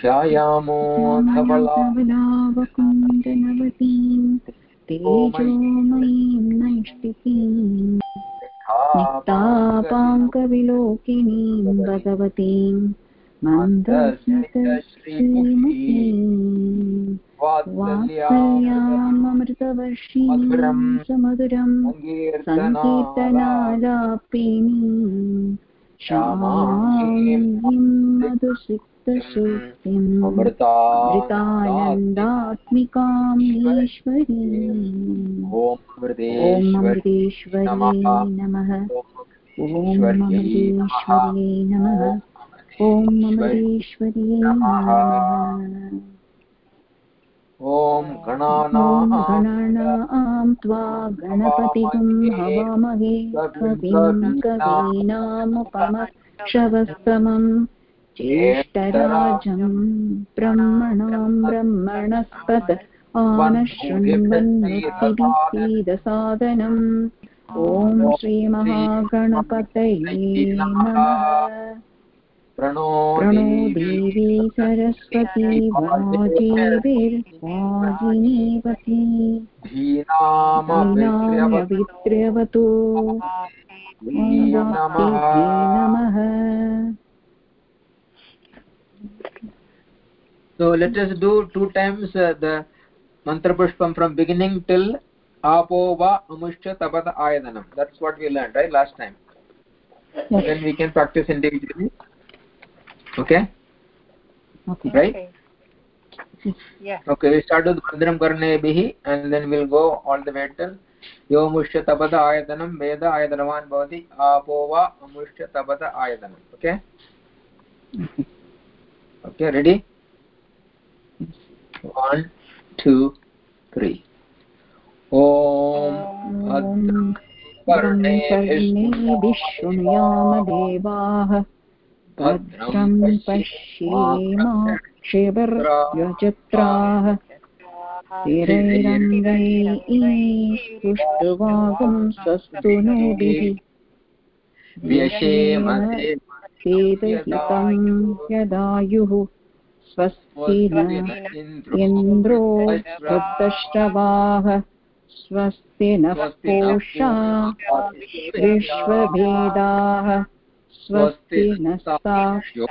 ध्यायामोकुण्डनवतीं तेजोमयीं नैष्टितीं तापाङ्कविलोकिनीं भगवतीं मन्दस्य वात्सल्यामृतवर्षीं सुमधुरं सङ्कीर्तनालापिनीं श्यामां मधुसिक्तसूक्तिम् अमृतानन्दात्मिकाम् ईश्वरीम् ॐ अमृतेश्वर्यै नमः ॐ अमृतेश्वर्यै नमः ॐ अमृतेश्वर्यै नमः त्वा गणपतिगुं हवामहे कविं कवीनामुपमक्षवस्तमम् ज्येष्ठराजं ब्रह्मणां ब्रह्मणस्पत आनशृण्वन्मुक्तिभिसीदसादनम् ॐ श्रीमहागणपतये नमः प्रणो देवी सरस्वती वाजेभिर्वाजिनीवती धीनामवित्र्यवतु नमः so let us do two times uh, the mantra pushpam from beginning till apo va amushya tabata ayadanam that's what we learned right last time yes. then we can practice individually okay okay right okay. yeah okay we start with bandram karnebih and then we'll go all the way till यो मुष्य तपद आयतनं वेद आयतनवान् भवति आपो वा अमुष्य तपद आयतनम् okay okay ready one two three ॐ कर्णेभिशृणुयाम देवाः भद्रं पश्येमाक्षिभिर्यजत्राः स्थिरैरङ्गैः पुष्टवागं स्वस्तु नोभिः। व्यशेमसेतहितं यदायुः। स्वस्ति न इन्द्रो वृद्धश्रवाः। स्वस्ति नः पूषा। विश्वभेदाः स्वस्ति नस्ताक्ष्यो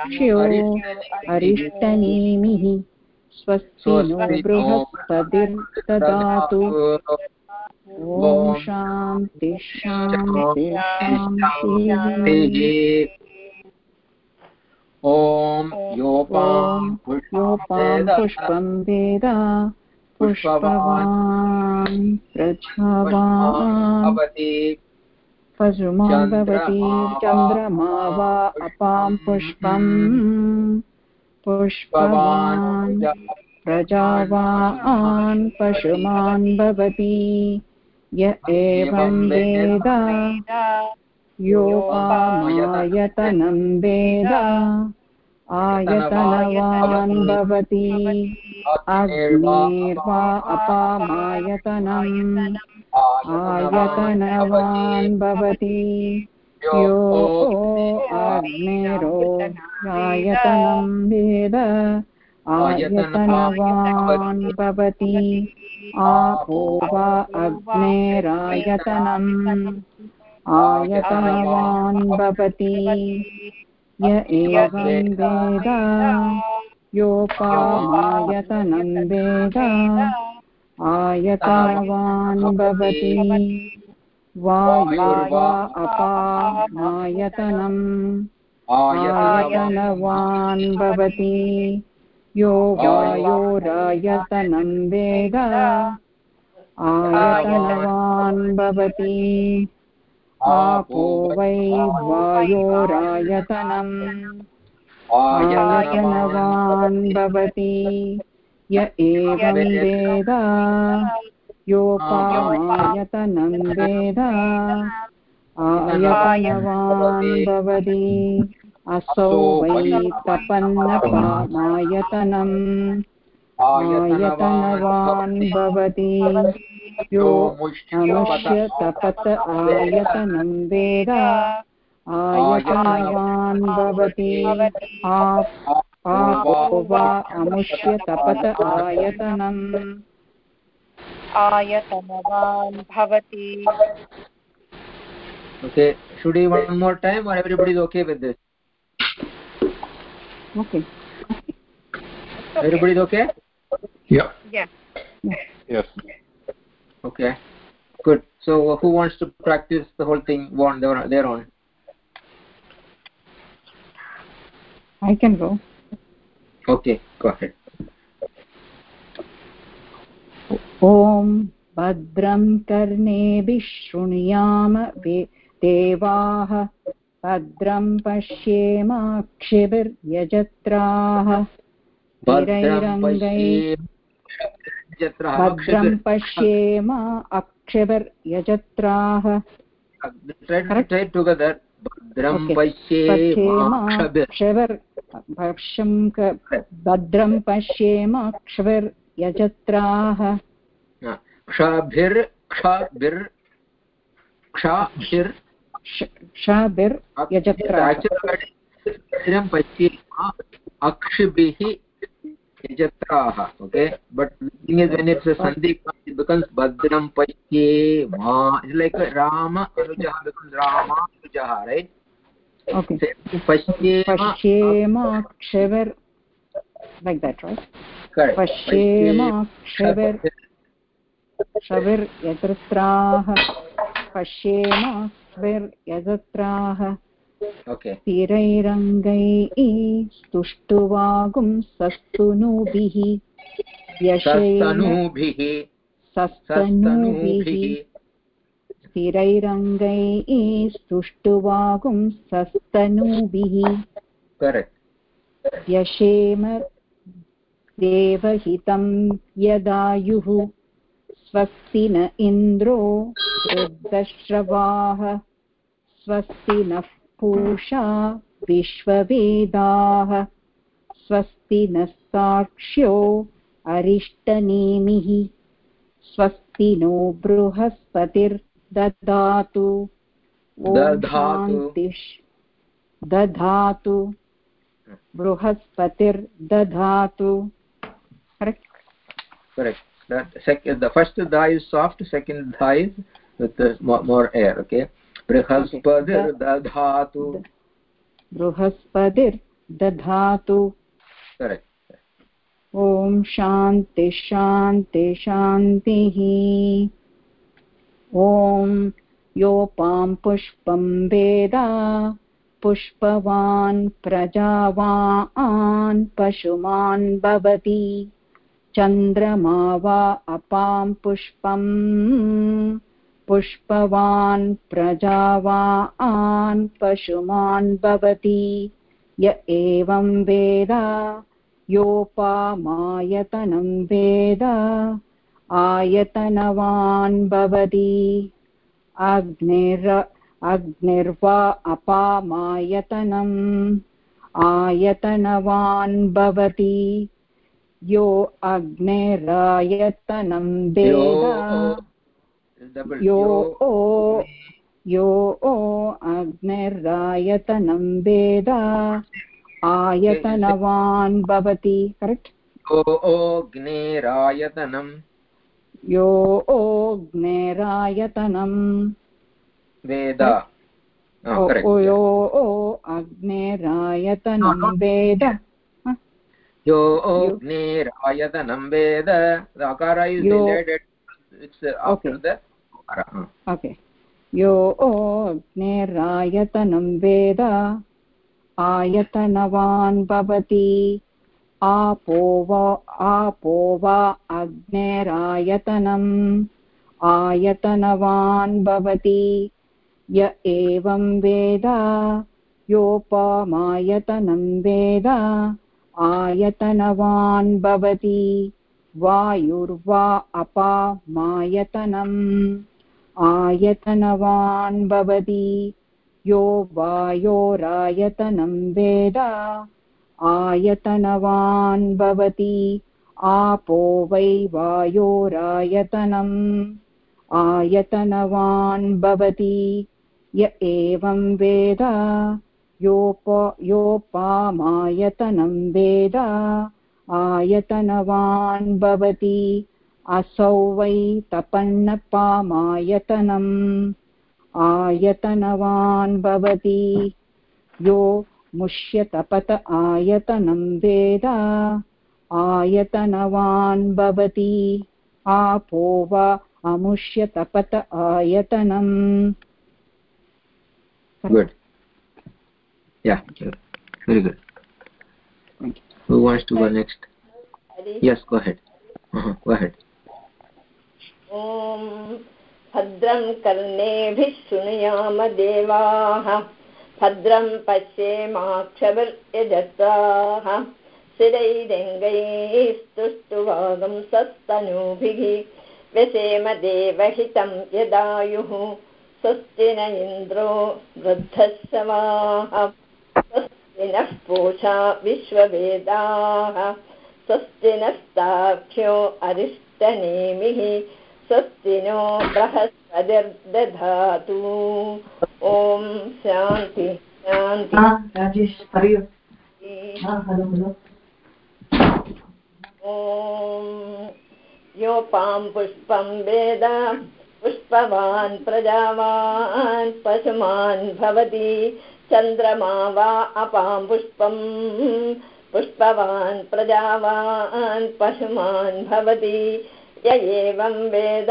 अरिष्टनेमिः स्वस्ति नो बृहस्पतिर्ददातु ॐ ॐ योपां योपां पुष्पं वेद। पुष्पवान् प्रजावान् पशुमान् भवति चन्द्रमा वा अपां पुष्पम्। पुष्पवान् प्रजावान् पशुमान् भवति य एवं वेद। योपामायतनं वेद। आयतनवान् भवति अग्निर्वा अपामायतनम् आयतनवान् भवति। यो अग्निरो आयतनं वेद। आयतनवान् भवति। आपो वा अग्नेरायतनम् आयतनवान् भवति। य एवं वेद। योपामायतनं वेद। आयतनवान् भवति वायुर्वा अपामायतनम् आयतनवान् भवति यो वायोरायतनं वेद। आयतनवान् भवति आपो वै वायोरायतनम्। आयतनवान् भवति य एवं वेद योपामायतनं वेद आयतनवान् भवति असौ वै तपन्नपामायतनम् आयतनवान् भवति यो अमुष्य तपत आयतनं वेद आयतनवान् भवति आपो वा अमुष्य तपत आयतनम् आयतनवान् भवति okay should we one more time or everybody is okay with this okay everybody is okay yeah yeah yes okay good so who wants to practice the whole thing on their, their own i can go okay go ahead. ॐ भद्रं कर्णेभिः शृणुयाम देवाः भद्रं पश्येमाक्षिभिर्यजत्राः। भद्रं पश्येम अक्षिभिर्यजत्राः। भद्रं पश्येमाक्षिभिर् भक्षं भद्रं पश्येम क्ष्विर्यजत्राः। क्षाभिर् क्षाभिर् क्षाभिर् राम अनुजः राम अनुजः रैट् पश्येमाक्षवेर् लैक् दट् रैट् पश्येमाक्षर्क्षत्राः पश्येमाश्वरत्राः तिरैरङ्गैः स्तुष्टुवागुं सस्तु नुभिः यशे सस्तनूभिः स्थिरैरङ्गैः स्तुष्टुवागुं सस्तनुभिः व्यशेम देवहितं यदायुः स्वस्ति न इन्द्रो वृद्धश्रवाः स्वस्ति नः पूषा विश्ववेदाः स्वस्ति नस्ताक्ष्यो अरिष्टनेमिः स्वस्ति नो बृहस्पतिर्ददातु दधातु दधातु। बृहस्पतिर्दधातु। फस्ट् धा इस् साफ्ट् सेकेण्ड् धा is with more air okay बृहस्पतिर्दधातु। बृहस्पतिर्दधातु। ॐ शान्ति शान्ति शान्तिः। ॐ योपां पुष्पं वेद, पुष्पवान् प्रजावान् पशुमान् भवति। चन्द्रमा वा अपां पुष्पम्, पुष्पवान् प्रजावान् पशुमान् भवति। य एवं वेद, योपामायतनं वेद। आयतनवान् भवति। अग्निर् अग्निर्वा अपामायतनम्। आयतनवान् भवति। यो अग्नेरायतनं वेद यो ओ यो ओ अग्निरायतनं वेद। आयतनवान् भवति। करेक्ट् यो ओग्नेरायतनं यो ओग्नेरायतनं वेद. यो ओ अग्नेरायतनं वेद। यो अग्निरायतनं वेद. Akara is related it's after okay. the akara. okay. यो अग्निरायतनं वेद। आयतनवान् भवति। आपो वा आपो वा अग्नेरायतनम्। आयतनवान् भवति। य एवं वेद। योपमायतनं वेद। आयतनवान् भवति। वायुर्वा अपामायतनम् आयतनवान् भवति। यो वायोरायतनं वेद। आयतनवान् भवति। आपो वै वायोरायतनम्। आयतनवान् भवति। य एवं वेद। योप योपामायतनं वेद। आयतनवान् भवति। असौ वै तपन्नपामायतनम्। आयतनवान् भवति। यो मुष्यतपत आयतनं वेद आयतनवान् भवति आपो वा अमुष्यतपत आयतनम् good yeah very good who wants to go next yes go ahead uh -huh. go ahead ॐ भद्रं कर्णेभिः शृणुयाम देवाः भद्रं पश्येमाक्षभिर्यजत्राः शिरैरङ्गैस्तुष्टुवागं सस्तनूभिः। व्यसेम देवहितं यदायुः। स्वस्ति न इन्द्रो वृद्धश्रवाः स्वस्ति नः पूषा विश्ववेदाः। स्वस्ति नस्ताख्यो अरिष्टनेमिः। स्वस्ति नो बृहस्पतिर्दधातु। ॐ शान्ति शान्ति। ॐ योपां पुष्पं वेद पुष्पवान् प्रजावान् पशुमान् भवति चन्द्रमा वा अपां पुष्पं पुष्पवान् प्रजावान् पशुमान् भवति। य एवं वेद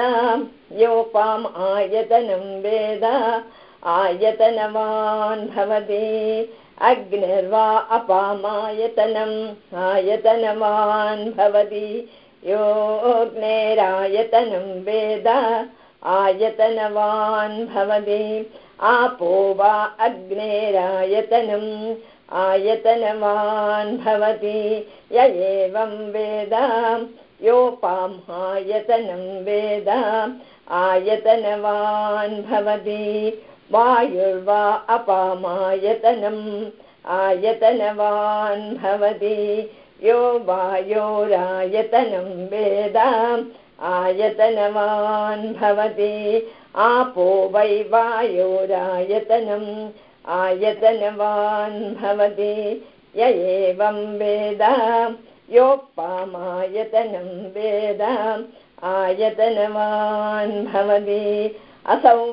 योपाम् आयतनं वेद आयतनवान् भवति। अग्निर्वा अपामायतनम् आयतनवान् भवति। योऽग्नेरायतनं वेद आयतनवान् भवति। आपो वा अग्नेरायतनम् आयतनवान् भवति। य एवं वेद योपाम् आयतनं वेद आयतनवान् भवति। वायुर्वा अपामायतनम् आयतनवान् भवति। यो वायोरायतनं वेद आयतनवान् भवति। आपो वै वायोरायतनम् आयतनवान् भवति। य एवं वेद योपामायतनं वेद आयतनवान् भवति। असौ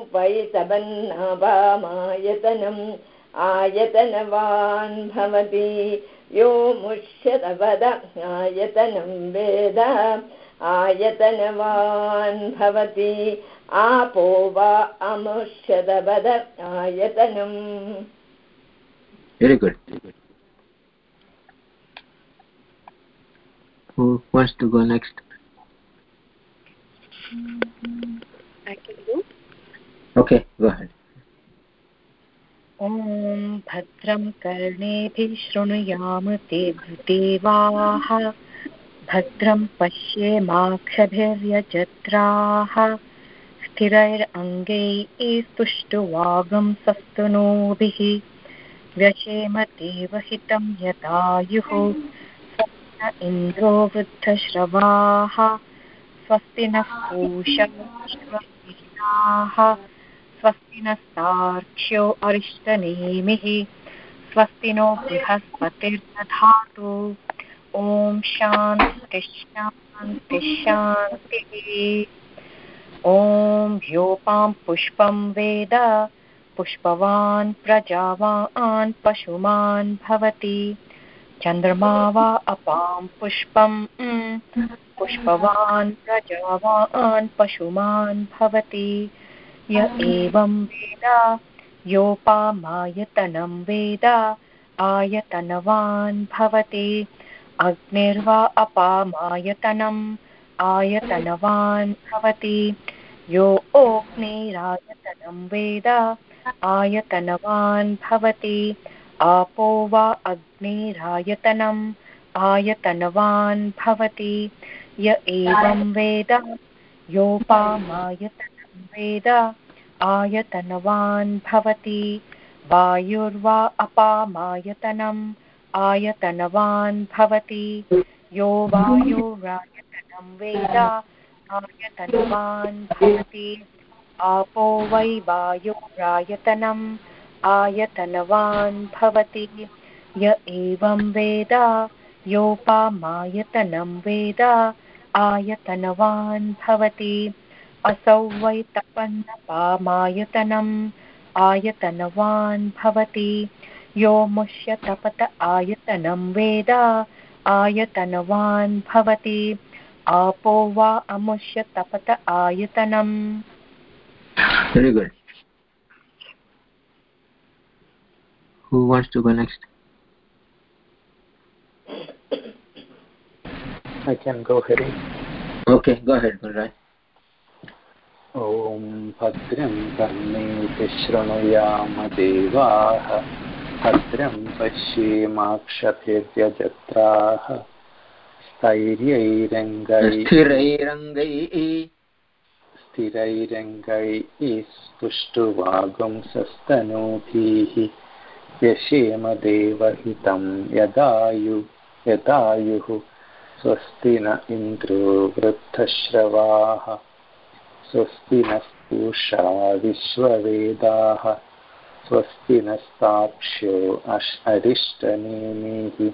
तबन्नाभामायतनम् आयतनवान् भवति। यो मुष्यतपद आयतनं वेद आयतनवान् भवति। आपो वा अमुष्यतपद आयतनम् very good who wants to go next? I can do. okay go ahead. ॐ भद्रं कर्णेभिः शृणुयाम ते देवाः भद्रं पश्येमाक्षभिर्यजत्राः। स्थिरैरङ्गैस्तुष्टुवागं सस्तनूभिः व्यशेम देवहितं न इन्द्रो वृद्धश्रवाः, स्वस्ति नः पूषा स्वस्ति नस्तार्क्ष्यो अरिष्टनेमिः, स्वस्ति नो बृहस्पतिर्दधातु। ॐ शान्ति शान्ति ॐ ह्योपां पुष्पं वेद, पुष्पवान् प्रजावान् पशुमान् भवति। चन्द्रमा वा अपां पुष्पं पुष्पवान् प्रजावान् पशुमान् भवति। य एवं वेद योपामायतनं वेद, आयतनवान् भवति। अग्निर्वा अपामायतनम् आयतनवान् भवति। यो ओग्निरायतनं वेद, आयतनवान् भवति। आपो वा अग्निरायतनम् आयतनवान् भवति। य एवं वेद योपामायतनं वेद, आयतनवान् भवति। वायुर्वा अपामायतनम् आयतनवान् भवति। यो वायुरायतनं वेद, आयतनवान् भवति। आपो वै वायुरायतनम् आयतनवान् भवति। य एवं वेद योपामायतनं वेद, आयतनवान् भवति। असौ वै तपन्नपामायतनम् आयतनवान् भवति। यो मुष्य तपत आयतनं वेद, आयतनवान् भवति। आपो वा अमुष्य तपत आयतनम् who wants to go next I can go ahead. okay go ahead Balraj. ॐ भद्रं कर्णेति शृणुयाम देवाः भद्रं पश्येमाक्षभिर्यजत्राः स्थैर्यैरङ्गैः स्थिरैरङ्गैः स्थिरैरङ्गैः स्तुष्टुवागुंसस्तनूभिः यशेम देवहितं यदायु यदायुः स्वस्ति न इन्द्रो वृद्धश्रवाः। स्वस्ति नस्तूषा विश्ववेदाः। स्वस्ति नस्ताक्ष्यो अरिष्टनेमिः।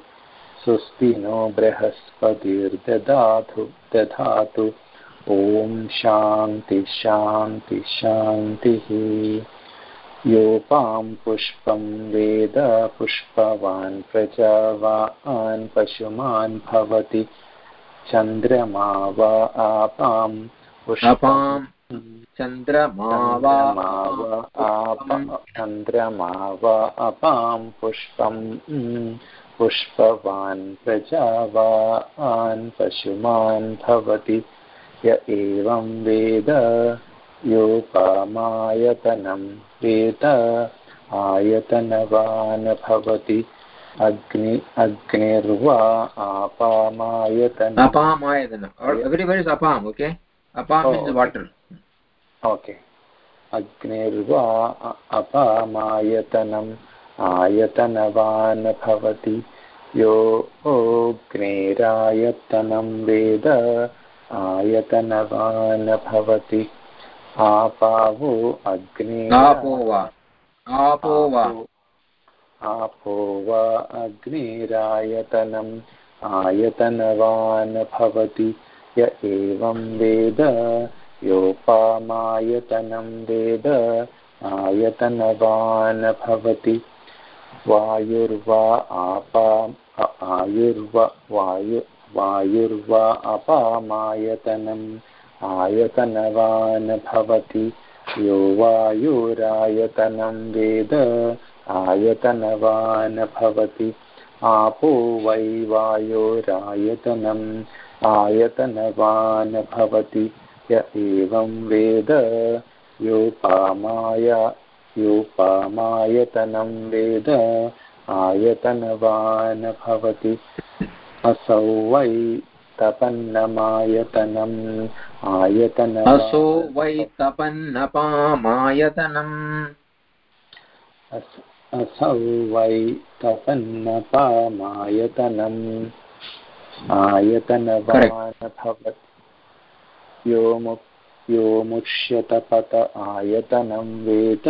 स्वस्ति नो बृहस्पतिर्ददातु दधातु ॐ शान्ति शान्ति शान्तिः योपां पुष्पं वेद पुष्पवान् प्रजावान् पशुमान् भवति। चन्द्रमा वा आपां अपां चन्द्रमा वा चन्द्रमा वा अपां पुष्पं पुष्पवान् प्रजावान् पशुमान् भवति। य एवं वेद योपामायतनं वेद आयतनवान् भवति अग्नि अग्निर्वा आपामायतनम् apam everywhere is apam okay? Apam Oh, means okay. Okay अग्निर्वा अ- अपामायतनम् आयतनवान् भवति यो अग्नेरायतनं वेद आयतनवान् भवति आपावो अग्ने आपो वा आपो वा। आपो वा अग्निरायतनम् आयतनवान् भवति। य एवं वेद योपामायतनं वेद आयतनवान् भवति। वायुर्वा आपा आयुर्वा वायु वायुर्वा अपामायतनम् आयतनवान् भवति यो वायुरायतनं वेद आयतनवान् भवति आपो वै वायोरायतनम् आयतनवान् भवति य एवं वेद योपामाय योपामायतनं वेद आयतनवान् भवति असौ वै तपन्नमायतनम्। आयतन असो वै तपन्नपामायतनम्। असौ वै तपन्नपामायतनम्। आयतनवान् भवत् यो मु यो मुष्यतपत आयतनं वेद।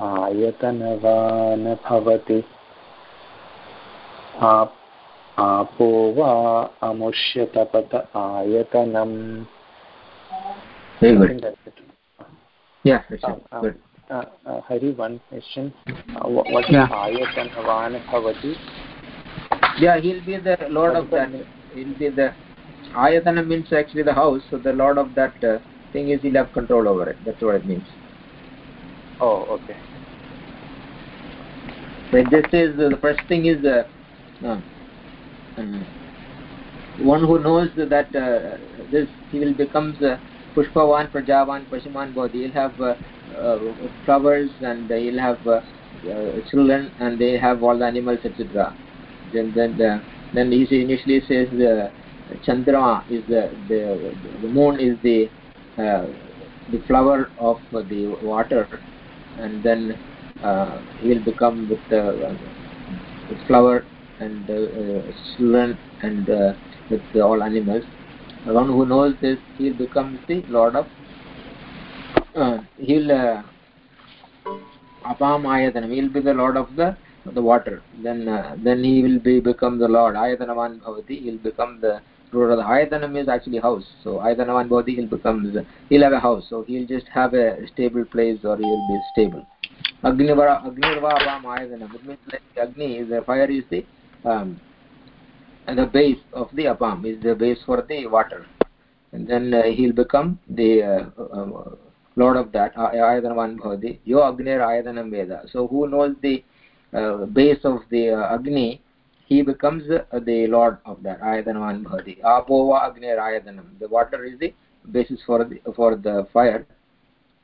आयतनवान् भवति आप आपो वा अमुष्यतपत आयतनम् very I good think that's it. yeah that's Um, it. um, good uh, uh, Hari, one question. Uh, wha- what is Yeah. Ayatanavan Bhavati? yeah he'll be the lord What of is that that? he'll be the ayatana means actually the house so the lord of that uh, thing is he'll have control over it that's what it means Oh, okay. but this is uh, the first thing is uh, uh, uh, one who knows that uh, this he will becomes uh, pushpavan prajavan pashuman body he'll have uh, flowers and he'll have children and they have all the animals etc then then the, then he initially says the chandra is the the, the moon is the uh, the flower of the water. And then uh, he will become with the uh, with flower and uh, uh, children and uh, with all animals. The one who knows this, he becomes the lord of uh, he'll uh, apam he'll be the lord of the the water. Then uh, then he will be become the lord. Ayatanavan bhavati he'll become the lord of the ayatanam is actually house. So ayatanavan bhavati he'll become the, he'll have a house. So he'll just have a stable place or he'll be stable. Agnirva apam ayatanam it means like agni is the fire is the um, the base of the apam is the base for the water. And then uh, he'll become the uh, uh, lord of that ayatanavan bhavati yo agnir ayatanam veda. So who knows the uh, base of the uh, agni he becomes uh, the lord of that ayatanavan bhavati apova agnir ayatanam the water is the basis for the for the fire.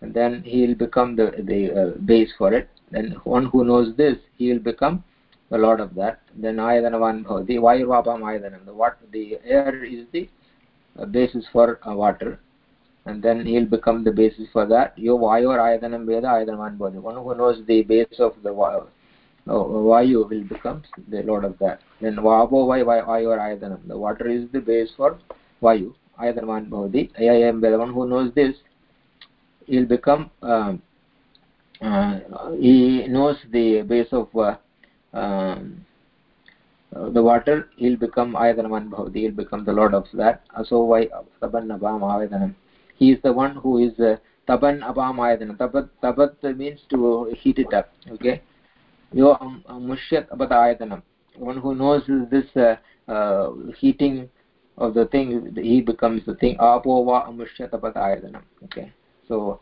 And then he will become the the uh, base for it. Then one who knows this he will become the lord of that then ayatanavan bhavati vayurvapam ayatanam the what the air is the uh, basis for uh, water and then he'll become the basis for that yo vayor ayatanam veda ayatanavan bhavati one who knows the base of the oh, Vayu will become the lord of that. Then Vabo Vai Vayu or Ayatanam. The water is the base for Vayu. Ayatanavan Bhavati. Ayayam the one who knows this, he'll become, uh, uh, he knows the base of uh, um, the water, he'll become Ayatanavan Bhavati. He'll become the lord of that. So Vai Taban Abam Ayatanam. He is the one who is uh, Taban Abam Ayatanam. Tabat, tabat means to heat it up. Okay yo mushyat abadayatanam one who knows this uh, uh, heating of the thing he becomes the thing apo va amushyat abadayatanam okay so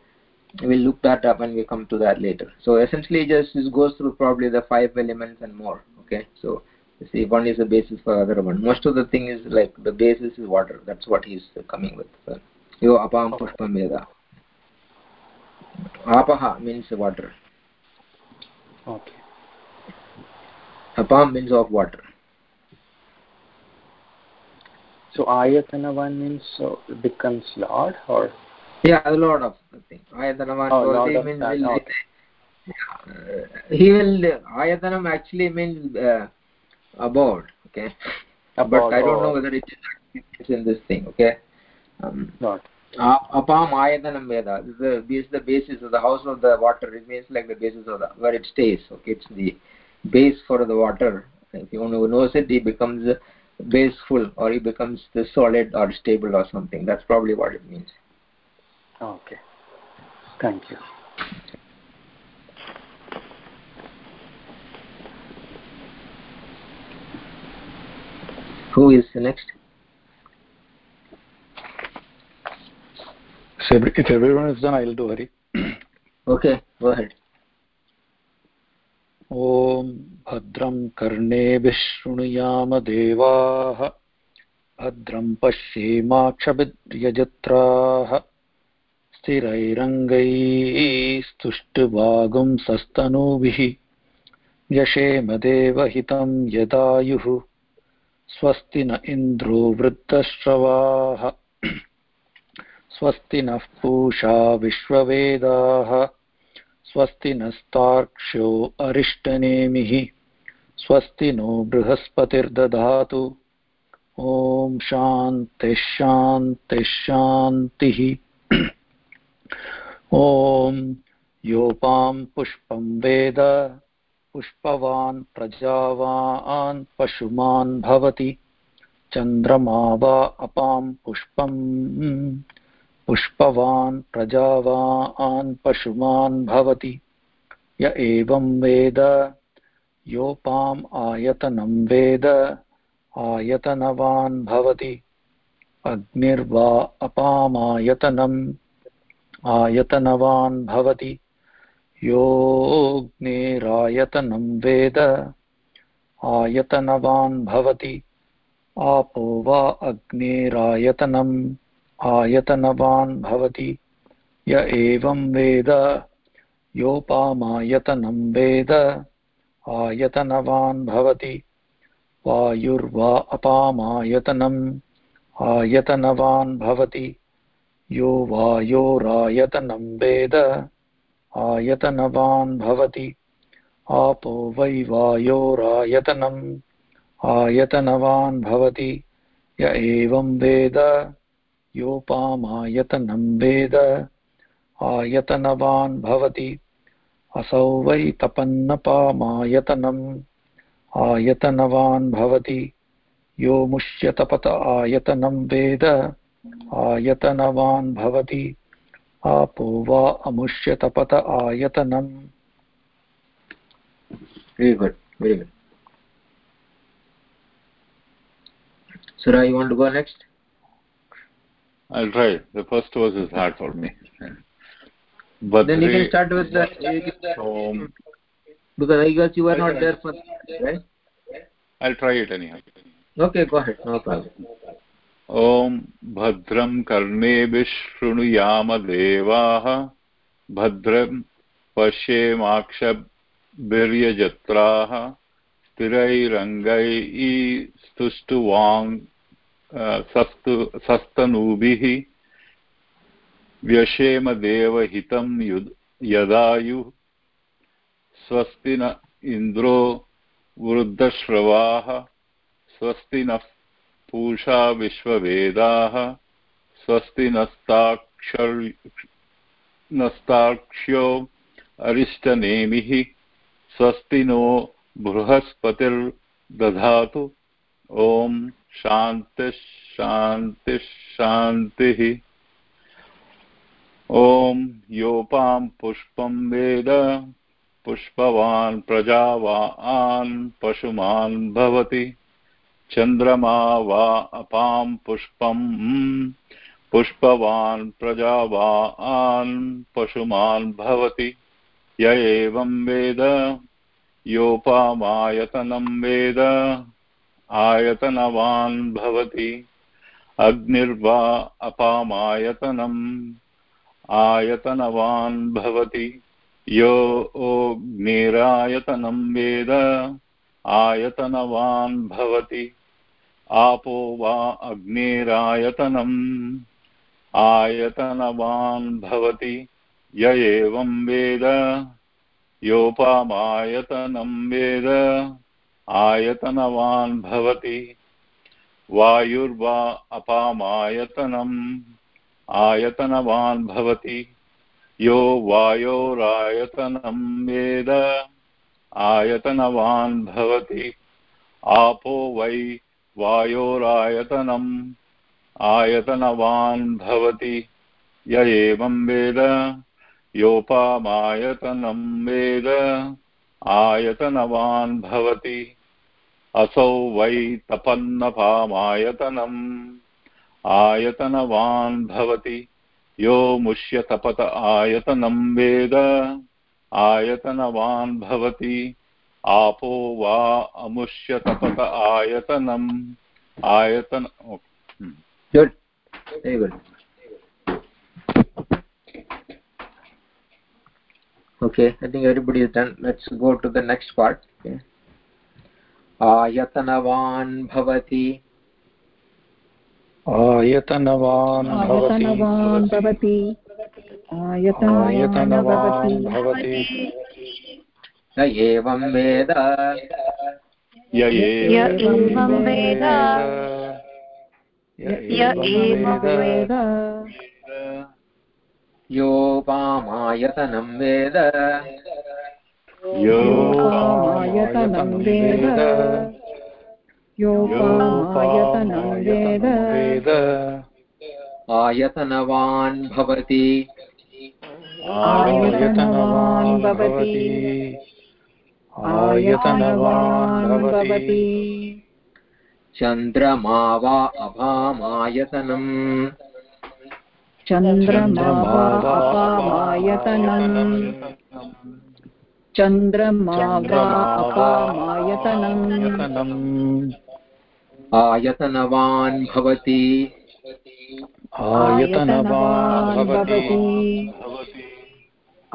we'll look that up when we come to that later. So essentially just this goes through probably the five elements and more okay? So see one is the basis for other one. Most of the thing is like the basis is water. That's what he's coming with so, yo apam pushpam veda apaha means water. Okay. Apam means of water. So ayatanavan means so becomes lord or yeah a lot of the thing ayatanavan oh, means that, will, okay. uh, he will ayatanam actually means uh, about okay? About, but i don't oh. know whether it is in this thing okay? Um, not apam ayatanam veda this is the, this is the basis of the house of the water it means like the basis of the where it stays okay? It's the base for the water. If you knows it he becomes baseful or he becomes the solid or stable or something. That's probably what it means okay thank you who is next so if everyone is done i'll do hari okay go ahead ॐ भद्रं कर्णेभिः शृणुयाम देवाः भद्रं पश्येमाक्षभिर्यजत्राः स्थिरैरङ्गैस्तुष्टुवागुंसस्तनूभिः यशेमदेवहितं यदायुः, स्वस्ति न इन्द्रो वृद्धश्रवाः स्वस्ति नः पूषा विश्ववेदाः, स्वस्ति नस्तार्क्ष्यो अरिष्टनेमिः, स्वस्ति नो बृहस्पतिर्दधातु। ॐ शान्तिश्शान्तिश्शान्तिः ॐ योपां पुष्पं वेद, पुष्पवान् प्रजावान् पशुमान् भवति, चन्द्रमा वा अपां पुष्पम्, पुष्पवान् प्रजावान् पशुमान् भवति, य एवं वेद, योपाम् आयतनं वेद, आयतनवान् भवति, अग्निर्वा अपामायतनम्। आयतनवान् भवति। योऽग्निरायतनं वेद। आयतनवान् भवति। आपो वा अग्निरायतनम्। आयतनवान् भवति। य एवं वेद। योपामायतनं वेद। आयतनवान् भवति। वायुर्वा अपामायतनम् आयतनवान् भवति। यो वायोरायतनं वेद। आयतनवान् भवति। आपो वै वायोरायतनम् आयतनवान् भवति। य एवं वेद। योपामायतनं वेद। आयतनवान् भवति। असौ वै तपन्नपामायतनम् आयतनवान् भवति। यो मुष्यतपत आयतनं वेद। आयतनवान् भवति आपो वा अमुष्यतपत आयतनम् very good very good Surah, you want to go next I'll try. The first verse is hard for me. But then you can start with the Om. because I guess you were not there for right. I'll try it anyhow. Okay, go ahead. No problem. ॐ भद्रं कर्णेभिः शृणुयाम देवाः भद्रं पश्येमाक्षभिर्यजत्राः। स्थिरैरङ्गैः स्तुष्टुवाङ् सस्तु, सस्तनूभिः। व्यशेम देवहितं यदायुः। स्वस्ति न इन्द्रो वृद्धश्रवाः। स्वस्ति नः पूषा विश्ववेदाः स्वस्ति नस्ताक्षर् नस्ताक्ष्यो अरिष्टनेमिः स्वस्ति नो बृहस्पतिर्दधातु। ॐ शान्तिः शान्तिः शान्तिः। ॐ योपां पुष्पं वेद, पुष्पवान् प्रजावान् पशुमान् भवति। चन्द्रमा वा अपां पुष्पम् पुष्पवान् प्रजावान् पशुमान् भवति। य एवं वेद योपामायतनं वेद, आयतनवान् भवति। अग्निर्वा अपामायतनम् आयतनवान् भवति। यो अग्निरायतनं वेद, आयतनवान् भवति। आपो वा अग्निरायतनम्। आयतनवान् भवति, य एवं वेद। योपामायतनं वेद। आयतनवान् भवति, वायुर्वा अपामायतनम्। आयतनवान् भवति, यो वायोरायतनं वेद। आयतनवान् भवति, आपो वै वायोरायतनम्। आयतनवान् भवति य एवं वेद। योपामायतनं वेद। आयतनवान् भवति असौ वै तपन्नपामायतनम्। आयतनवान् भवति यो मुष्यतपत आयतनं वेद। आयतनवान् भवति आपो वा अमुष्यतपत आयतनम् आयतन Good. Very good. Okay, I think everybody is done. Let's go to the next part. Okay. आयतनवान् भवति आयतनवान् भवति आयतनवान् भवति आयतनवान् भवति न एवं वेद। य य एवं वेद। य एवं वेद। योपामायतनं वेद। योपामायतनं वेद। योपामायतनं वेद। वेद। आयतनवान् भवति। आयतनवान् भवति। आयतनवान् भवति चन्द्रमा वा अभामायतनम्। चन्द्रमा वा अपामायतनम् चन्द्रमा वा अपामायतनम् आयतनम् आयतनवान् भवति। आयतनवान् भवति।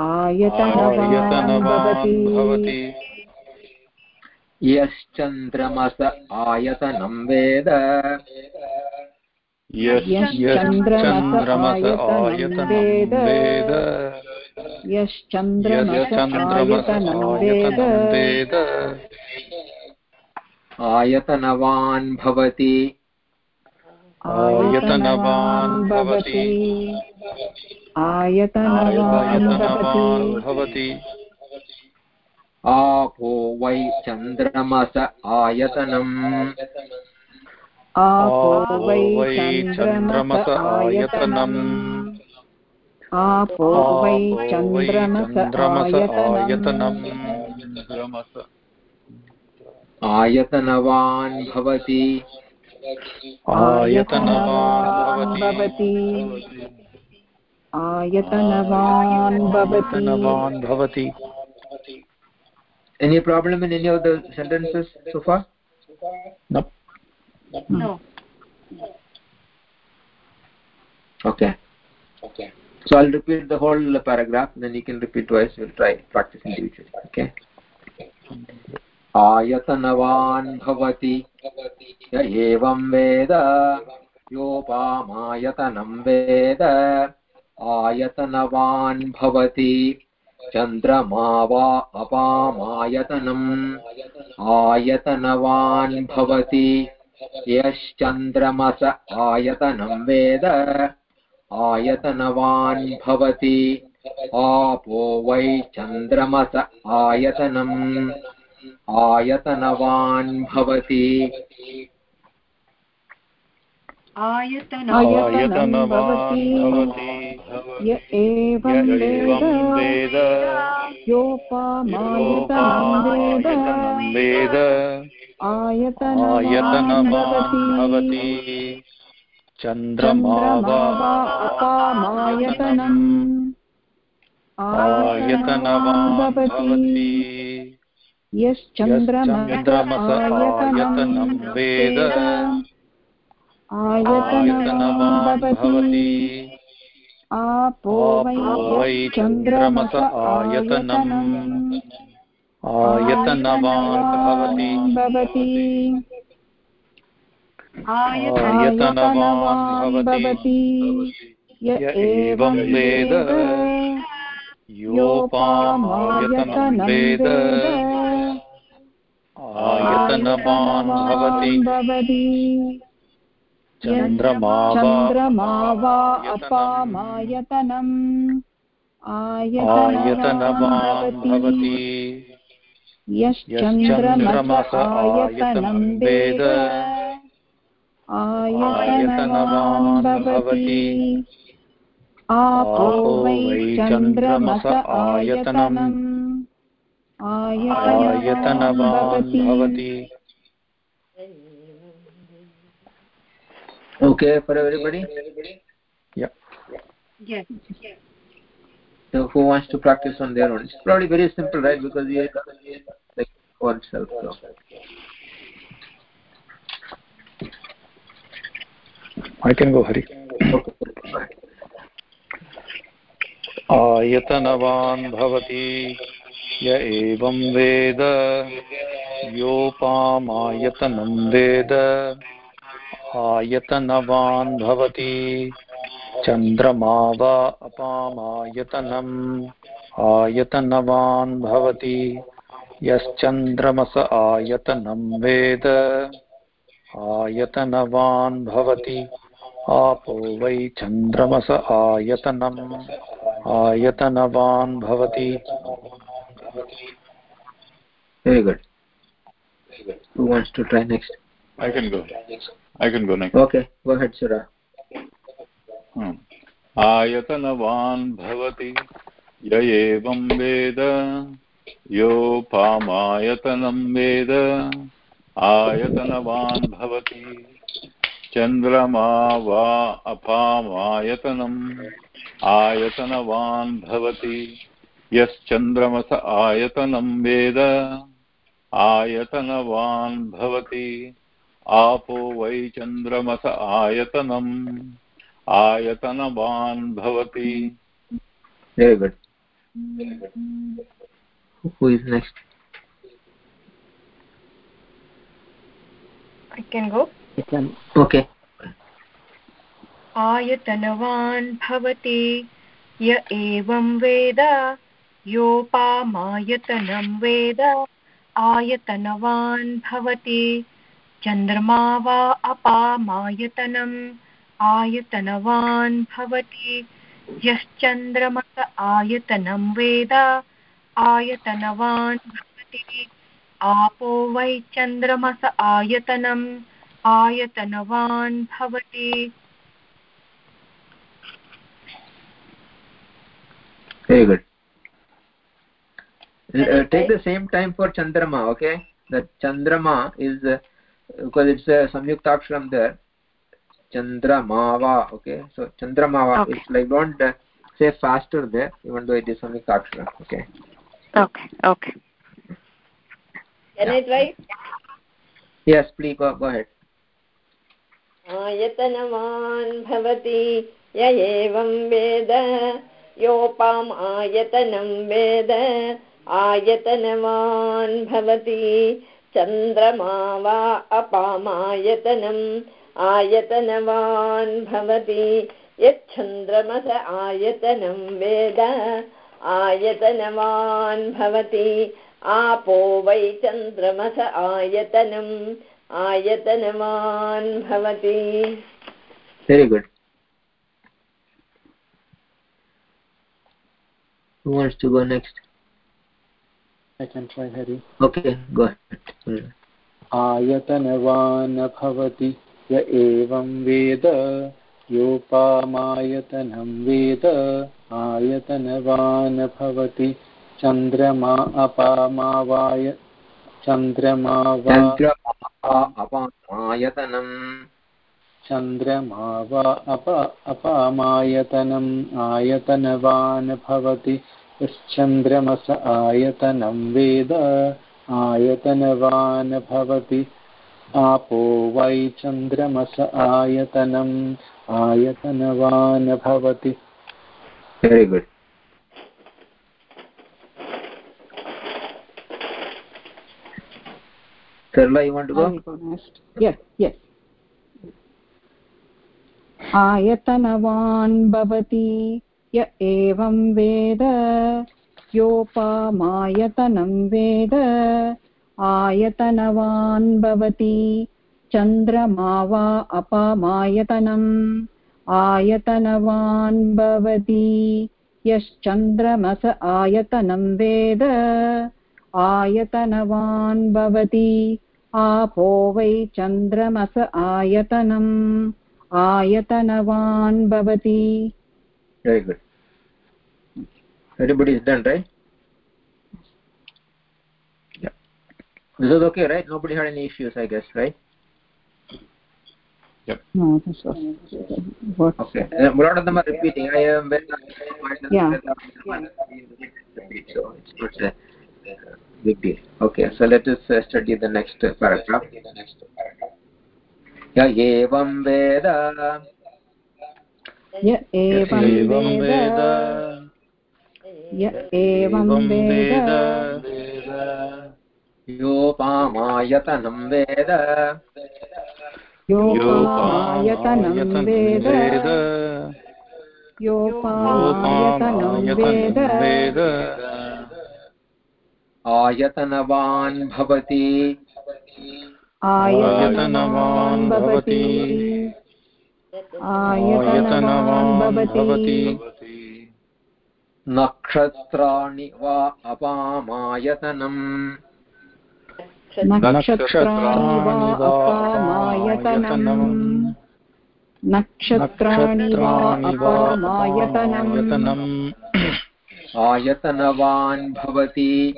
आयतनवान् भवति। भवति यश्चन्द्रमस आयतनं वेद। यश्चन्द्रमस आयतनं वेद। यश्चन्द्रमस यश्चन्द्रमस वेद। आयतनवान् भवति। आयतनवान् भवति। आयतनवान् भवति। आपो वै चन्द्रमस आयतनम्। आपो वै चन्द्रमस आपो वै चन्द्रमस आयतनवान् भवति। आयतनवान् भवति। आयतनवान् भवति। Any problem in any of the sentences so far? न No. Okay. Okay. So I'll repeat the whole paragraph, then you can repeat twice. We'll try practice individually. Okay. आयतनवान् भवति य एवं वेद योपामायतनं वेद आयतनवान् भवति चन्द्रमा वा अपामायतनम्। आयतनवान् भवति। यश्चन्द्रमस आयतनं वेद। आयतनवान् भवति। आपो वै चन्द्रमस आयतनम्। आयतनवान् भवति आयतन आयतनं भवति। भवति। य एवं वेद। योपामायतनं वेद। भवति। चन्द्रमा वा अपामायतनम् आयतनवान् यश्चन्द्रमस आयतनं वेद। आयतनवान् भवति आपो वै चन्द्रमस आयतनम्। आयतनवान् भवति भवति आयतनवान् भवति य एवं वेद। योपामायतनं वेद। आयतनवान् भवति भवति चन्द्रमा चन्द्रमा वा अपामायतनम्। अपामायतनम् आयतनवान् आयतनवान् भवति भवति यश्चन्द्रमस आयतनं वेद आयतनवान् भवति आपो वै चन्द्रमस आयतनम् आयतनवान् भवति Okay for everybody? Yeah. Yes. So who wants to practice on their own? It's probably very simple, right? Because you like for itself. So. I can go, Hari. आयतनवान् भवति य एवं वेद योपामायतनं वेद आयतनवान् भवति। चन्द्रमा वा अपामायतनम्। आयतनवान् भवति। यश्चन्द्रमस आयतनं वेद। आयतनवान् भवति। आपो वै चन्द्रमस आयतनम्। आयतनवान् भवति। Very good. Who wants to try next? I can go. I can go next. Okay, go ahead, Sura. Hmm. आयतनवान् भवति य एवं वेद योपामायतनं वेद आयतनवान् भवति चन्द्रमा वा अपामायतनम् आयतनवान् भवति यश्चन्द्रमस आयतनं वेद आयतनवान् भवति आपो वै चन्द्रमस आयतनम् आयतनवान् भवति Very good. Who is next? I can go. Okay. आयतनवान् भवति य एवं वेद योपामायतनं वेद आयतनवान् भवति चन्द्रमा वा अपामायतनम् आयतनवान् भवति। यश्चन्द्रमस आयतनं वेद आयतनवान् भवति। आपो वै चन्द्रमस आयतनम् आयतनवान् भवति। Very good. Uh, take the same time for chandrama okay? The chandrama is uh, because it's a samyuktaksharam there chandramava okay so chandramava Okay. it's like don't uh, say faster there even though it is samyuktaksharam okay okay okay Can yeah. I try? yes please go, go ahead आयतनवान् भवति य एवं वेद योपाम् आयतनं वेद आयतनवान् भवति चन्द्रमा वा अपामायतनम्, आयतनवान् भवति। यच्छन्द्रमस आयतनं वेद, आयतनवान् भवति। आपो वै चन्द्रमस आयतनम् आयतनवान् भवति। Very good. Who wants to go next? I can try Hari. okay go ahead. आयतनवान् भवति य एवं वेद योपामायतनं वेद आयतनवान् भवति चन्द्रमा अपामावाय चन्द्रमा वा अपामायतनम् चन्द्रमा वा अप अपामायतनम् आयतनवान् भवति यश्चन्द्रमस आयतनं वेद आयतनवान् भवति आपो वै चन्द्रमस आयतनम् आयतनवान् भवति very good Sarla, you want to go? will. Yes, yes. आयतनवान् भवति य एवं वेद। योपामायतनं वेद। आयतनवान् भवति। चन्द्रमा वा अपामायतनम् आयतनवान् भवति। यश्चन्द्रमस आयतनं वेद। आयतनवान् भवति। आपो वै चन्द्रमस आयतनम् आयतनवान् भवति। everybody is done right yeah this is okay right nobody had any issues i guess right Yep. No, this was, okay. A lot of them are repeating. I am very yeah. So it's not a big deal. Okay, so let us uh, study the next paragraph. Yeah, evam veda. Yeah, evam veda. य एवं वेद। योपामायतनं वेद। योपामायतनं वेद। योपामायतनं वेद। वेद। आयतनवान् भवति। आयतनवान् भवति। आयतनवान् भवति। नक्षत्राणि वा अपामायतनम्? नक्षत्राणि वा अपामायतनम्? नक्षत्राणि वा अपामायतनम्? आयतनवान् भवति।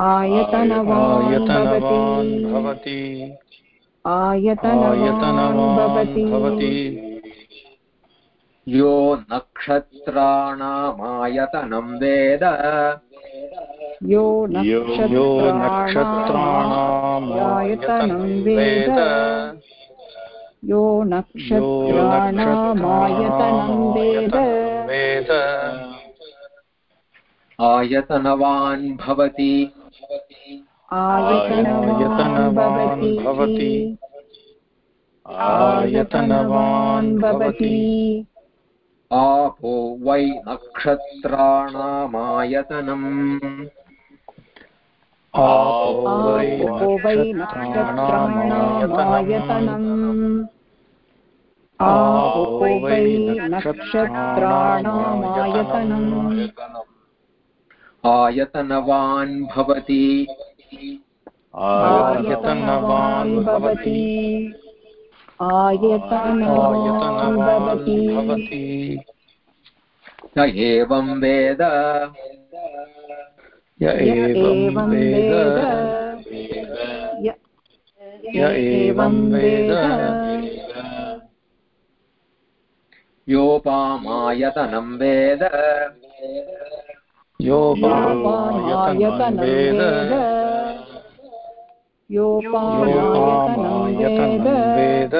आयतनवान् आयतनवान् भवति। आयतनवान् भवति यो नक्षत्राणामायतनं वेद। यो नक्षत्राणामायतनं वेद। यो नक्षत्राणामायतनं वेद। वेद आयतनवान् भवति। आयतनवान् भवति। भवति। आयतनवान् भवति। आपो वै नक्षत्राणामायतनम्। आपो वै नक्षत्राणामायतनम्। आपो आपो वै नक्षत्राणामायतनम्। आयतनवान् भवति। आयतनवान् भवति। आयतनवान् भवति। भवति एवं वेद। य य एवं वेद। य य एवं वेद। योपामायतनं वेद। योपामायतनं वेद। योपामायतनं योपामायतनं वेद वेद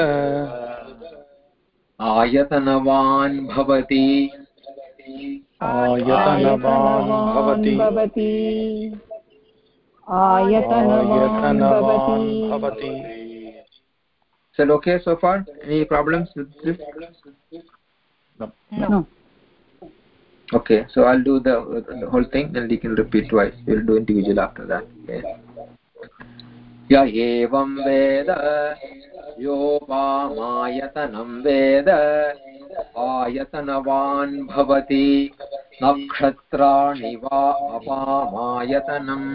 आयतनवान् भवति आयतनवान् भवति भवति आयतनवान् आयतनवान् भवति भवति Is that okay so far? Any problems with this? No. Okay, so I'll do the, the whole thing and you can repeat twice. We'll do individual after that. Okay. य एवं वेद योपामायतनं वेद आयतनवान् भवति नक्षत्राणि वा अपामायतनम्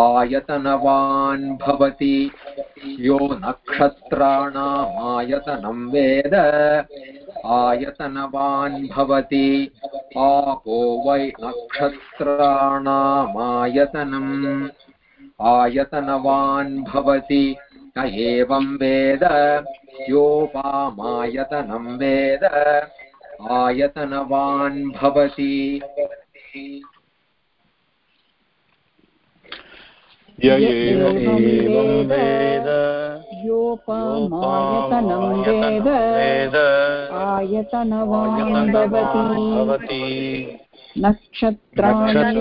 आयतनवान् भवति यो नक्षत्राणामायतनं वेद आयतनवान् भवति आपो वै नक्षत्राणामायतनम् आयतनवान् भवति। य एवं वेद योपामायतनं वेद आयतनवान् भवति। वेद योपामायतनं वेद वेद आयतनवान् भवति। नक्षत्राणि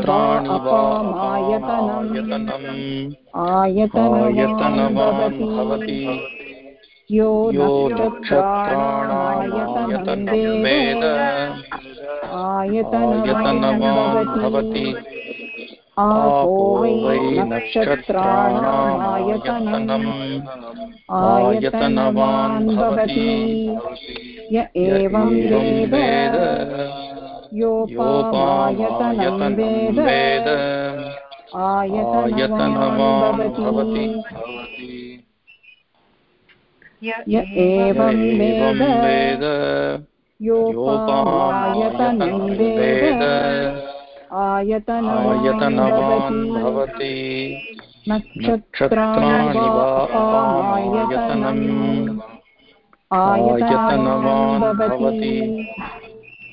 आयतनवान् भवति। यो नक्षत्राणामायतनं वेद। आपो वै नक्षत्राणामायतनम्। आयतनवान् भवति। य एवं वेद। योपामायतनं वेद आयतनवान् भवति य एवं वेद। योपामायतनं वेद। आयतनवान् भवति नक्षत्राणि वा आयतनवान् भवति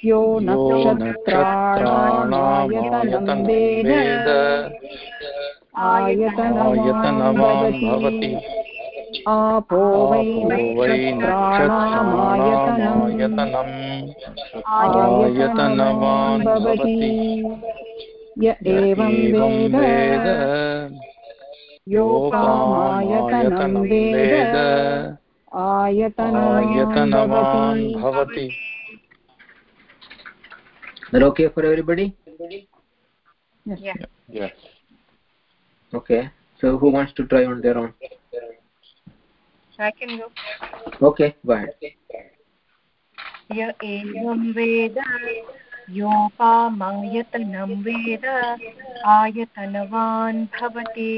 यो नक्षत्राणामायतनं वेद भवति। आपो वै नक्षत्राणामायतनम् आयतनवान् भवति। य एवं वेद। वेद। आयतनवान् आयतनवान् भवति। भवति। That okay for everybody? Yeah. Yes. Okay. So who wants to try on their own? I can go. Okay, go ahead. य एवं वेद योपामायतनं वेद आयतनवान् भवति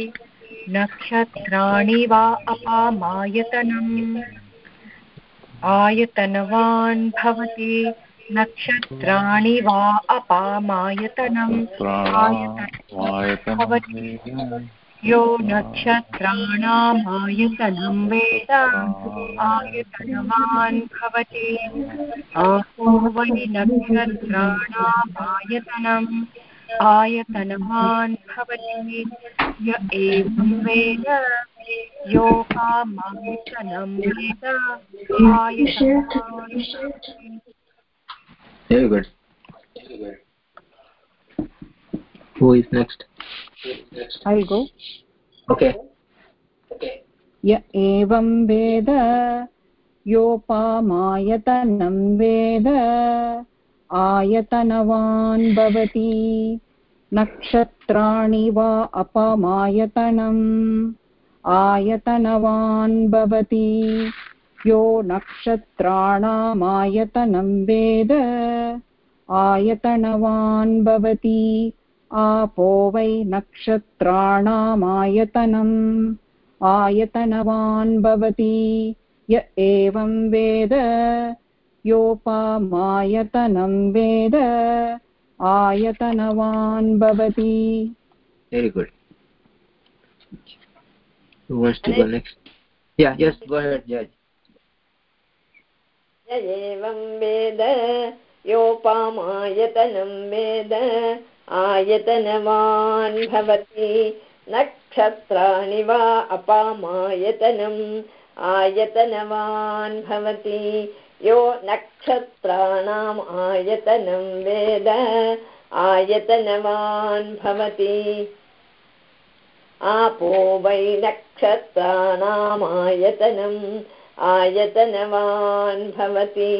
नक्षत्राणि वा अपामायतनम् आयतनवान् भवति नक्षत्राणि वा अपामायतनम्। यो नक्षत्राणामायतनं वेद। आयतनवान् भवति। आपो वै नक्षत्राणामायतनम्। आयतनवान् भवति। य एवं वेद। योपामायतनं वेद। आयतनवान् Very good. Who is next? I'll go. Okay. य एवं वेद योपामायतनं वेद आयतनवान् भवति नक्षत्राणि वा अपमायतनम् आयतनवान् भवति यो नक्षत्राणामायतनं वेद। आयतनवान् भवति। आपो वै नक्षत्राणामायतनम्। आयतनवान् भवति। य एवं वेद। योपामायतनं वेद। आयतनवान् भवति। Very good. Who wants to go next? Yeah yes go ahead judge. एवं वेद योपामायतनं वेद आयतनवान् भवति। नक्षत्राणि वा अपामायतनम् आयतनवान् भवति। यो नक्षत्राणाम् आयतनं वेद आयतनवान् भवति। आपो वै नक्षत्राणामायतनम् आयतनवान् भवति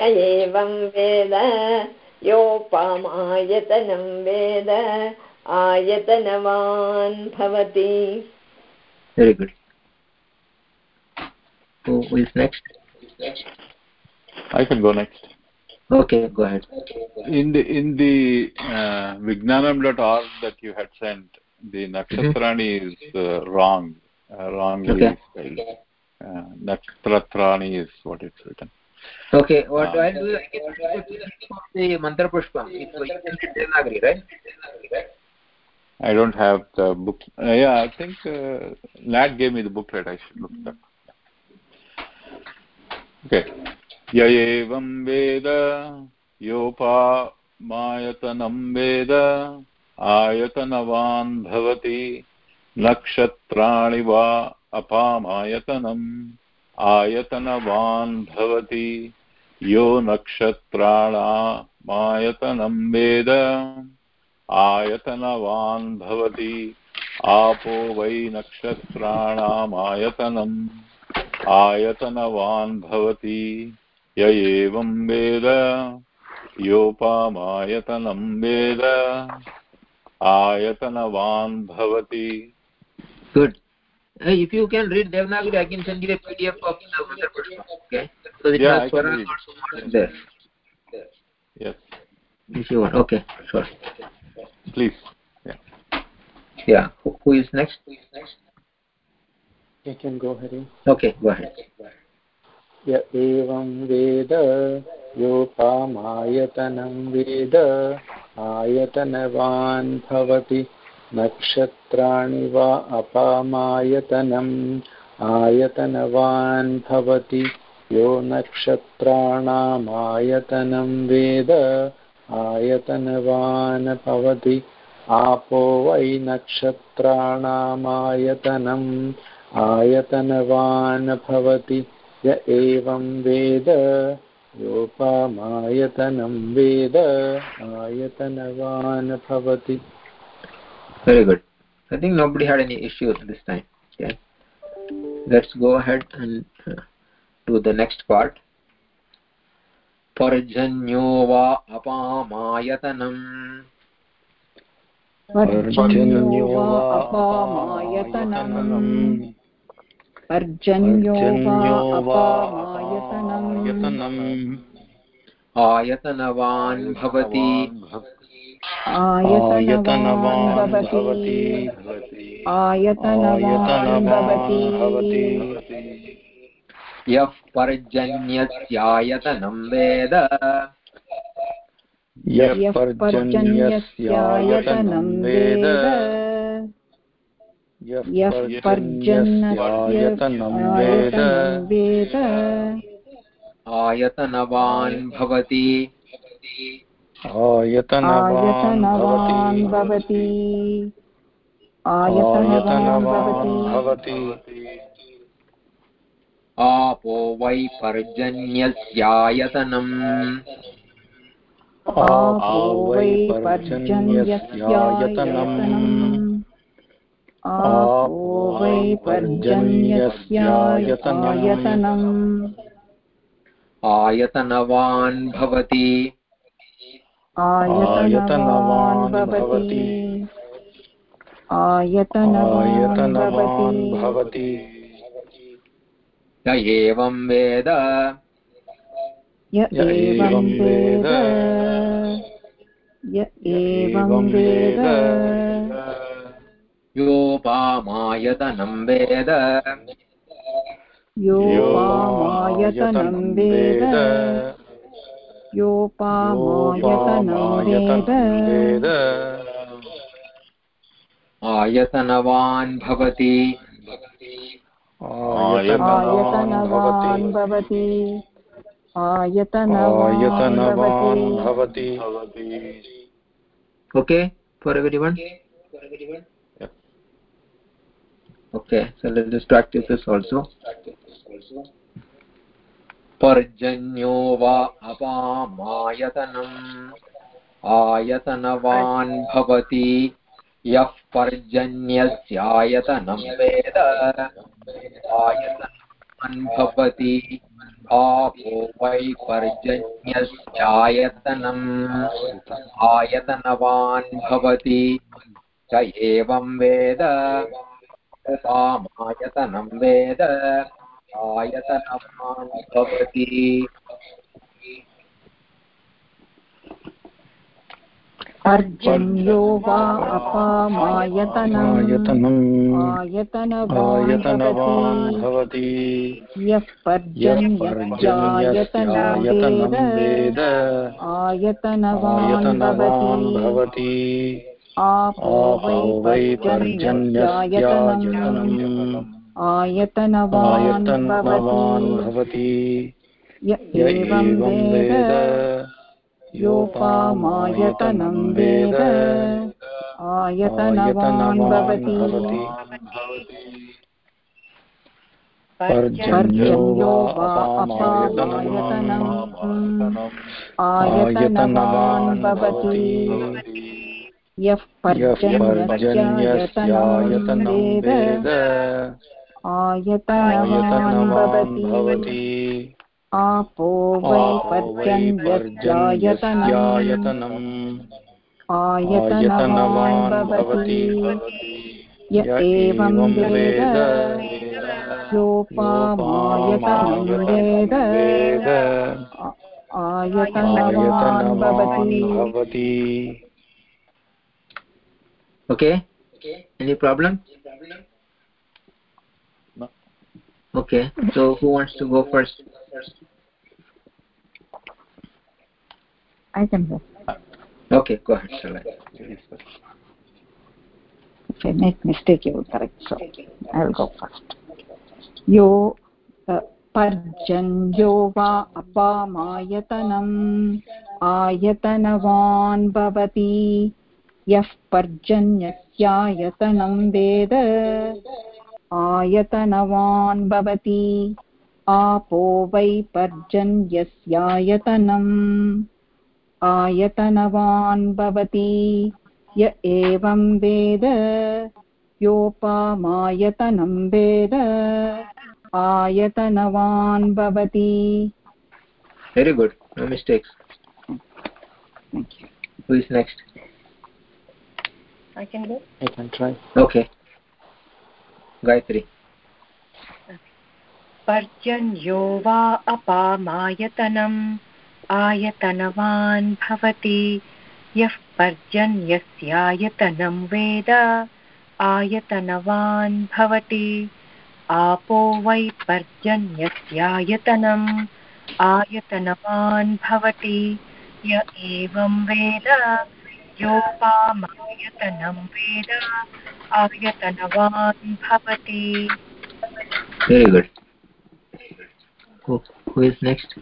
य एवं वेद योपामायतनं वेद आयतनवान् भवति very good who who is next I can go next. okay go ahead In the in the uh, Vignanam.org that you had sent, the Nakshatrani is uh, wrong, Uh, wrongly Okay. spelled. Uh, Nakshatrani is what it's written. okay what Um, do is the mantra pushpam it's in devanagari right I don't have the book. Uh, yeah, I think uh, Nat gave me the booklet. I should look it up. Okay. य एवं वेद योपामायतनं वेद आयतनवान् भवति नक्षत्राणि वा अपामायतनम्। आयतनवान् भवति। यो नक्षत्राणामायतनं वेद। आयतनवान् भवति। आपो वै नक्षत्राणामायतनम्। आयतनवान् भवति। य एवं वेद। योपामायतनं वेद। आयतनवान् भवति। good hey, if you can read devanagari i can send you a pdf of the mantra pushpam okay so it Yeah, I has can swaras read. not so much there Yes, if you want okay sure please. yeah who, who is next You can go ahead. okay go ahead य एवं वेद योपामायतनं वेद आयतनवान् भवति नक्षत्राणि वा अपामायतनम् आयतनवान् भवति। यो नक्षत्राणामायतनं वेद आयतनवान् भवति। आपो वै नक्षत्राणामायतनम् आयतनवान् भवति। य एवं वेद योपामायतनं वेद आयतनवान् भवति very good i think nobody had any issues this time okay let's go ahead and uh, do the next part पर्जन्यो वा अपामायतनम् पर्जन्यो वा अपामायतनम् पर्जन्यो वा अपामायतनम् आयतनवान् भवति आयतनवान् भवति। आयतनवान् भवति। यः पर्जन्यस्यायतनं वेद। यः पर्जन्यस्यायतनं वेद। यः पर्जन्यस्यायतनं वेद। आयतनवान् भवति आयतनवान् भवति आयतनवान् भवति आपो वै पर्जन्यस्यायतनम् आपो वै पर्जन्यस्यायतनम् आपो वै पर्जन्यस्यायतनम् आयतनवान् भवति आयतनवान् भवति। आयतनवान् भवति। य एवं वेद। य य एवं वेद। य एवं वेद। योपामायतनं वेद। योपामायतनं वेद। योपामायतनं वेद वेद आयतनवान् भवति आयतनवान् भवति आयतनवान् आयतनवान् भवति भवति okay for everyone okay so let's just practice this also पर्जन्यो वा अपामायतनम्। आयतनवान् भवति यः पर्जन्यस्यायतनं वेद। आयतनवान् भवति आपो वै पर्जन्यस्यायतनम्। आयतनवान् भवति स एवं वेद। उपामायतनं वेद। आयतनवान् भवति पर्जन्यो वा अपामायतनम्। आयतनम् आयतनवान् आयतनवान् भवति। यः वेद वेद। आयतनवान् भवति। आपो वै पर्जन्यस्यायतनम्। आयतनवान् भवति। एवं वेद। योपामायतनं वेद। आयतनवान् भवति। पर्जन्यो वा अपामायतनम् आयतनवान् भवति। यः पर्जन्यस्यायतनं वेद। भवति। आपो वै पर्जन्यस्यायतनम्। आयतनवान् भवति। य एवं वेद। योपामायतनं वेद। आयतनवान् भवति। भवति। Okay? Any okay so who wants to go first I can go. okay go ahead Shalai. If I make mistake, you will correct. So I will go first. Yo uh, पर्जन्यो वा अपामायतनम् आयतनवान् भवति यः पर्जन्यस्यायतनं वेद आयतनवान् भवति। आपो वै पर्जन्यस्यायतनम् आयतनवान् भवति। य एवं वेद। योपामायतनं वेद। आयतनवान् भवति। Very good. No mistakes. Thank you. who is next? I can go. I can try. okay. Gayatri पर्जन्यो वा अपामायतनम्, आयतनवान् भवति। यः पर्जन्यस्यायतनं वेद, आयतनवान् भवति। आपो वै पर्जन्यस्यायतनम्, आयतनवान् भवति। य एवं वेद योपामायतनं वेद आयतनवान् भवति very good who, who is next